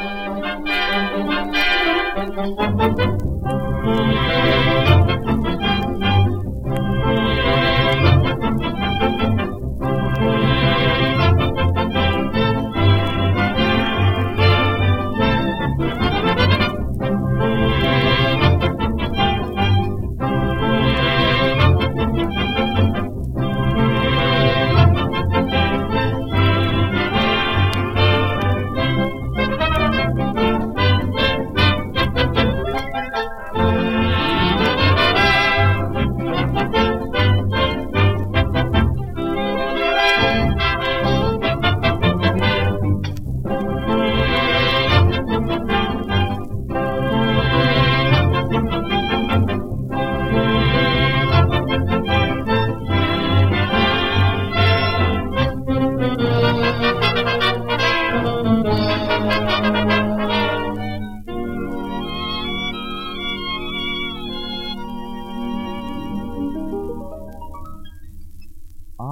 Thank you.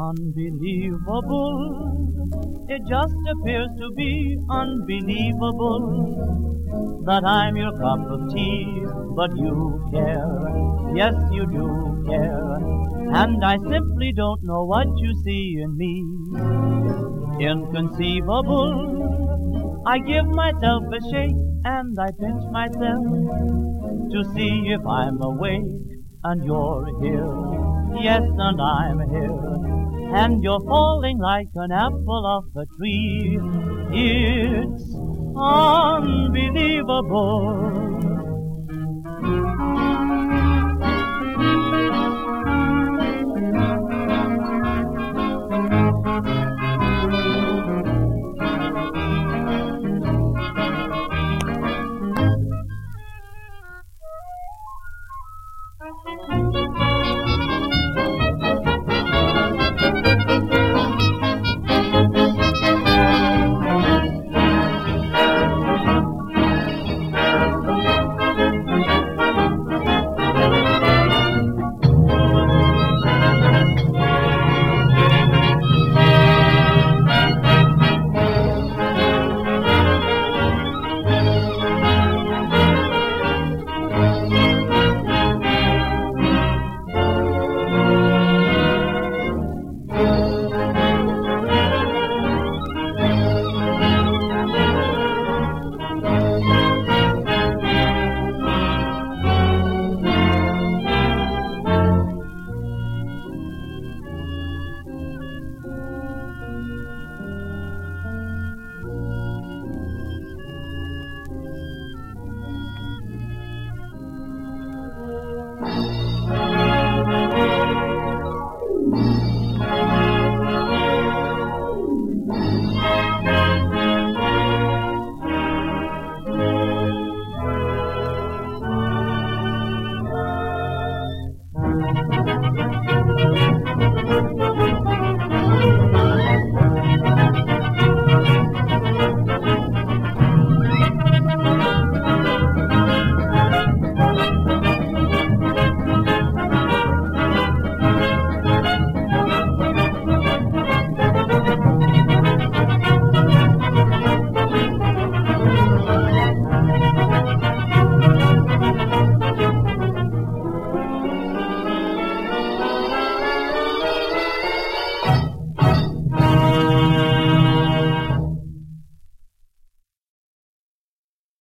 Unbelievable, it just appears to be unbelievable that I'm your cup of tea, but you care, yes, you do care, and I simply don't know what you see in me. Inconceivable, I give myself a shake and I pinch myself to see if I'm awake and you're here. Yes, and I'm here and you're falling like an apple off a tree. It's unbelievable.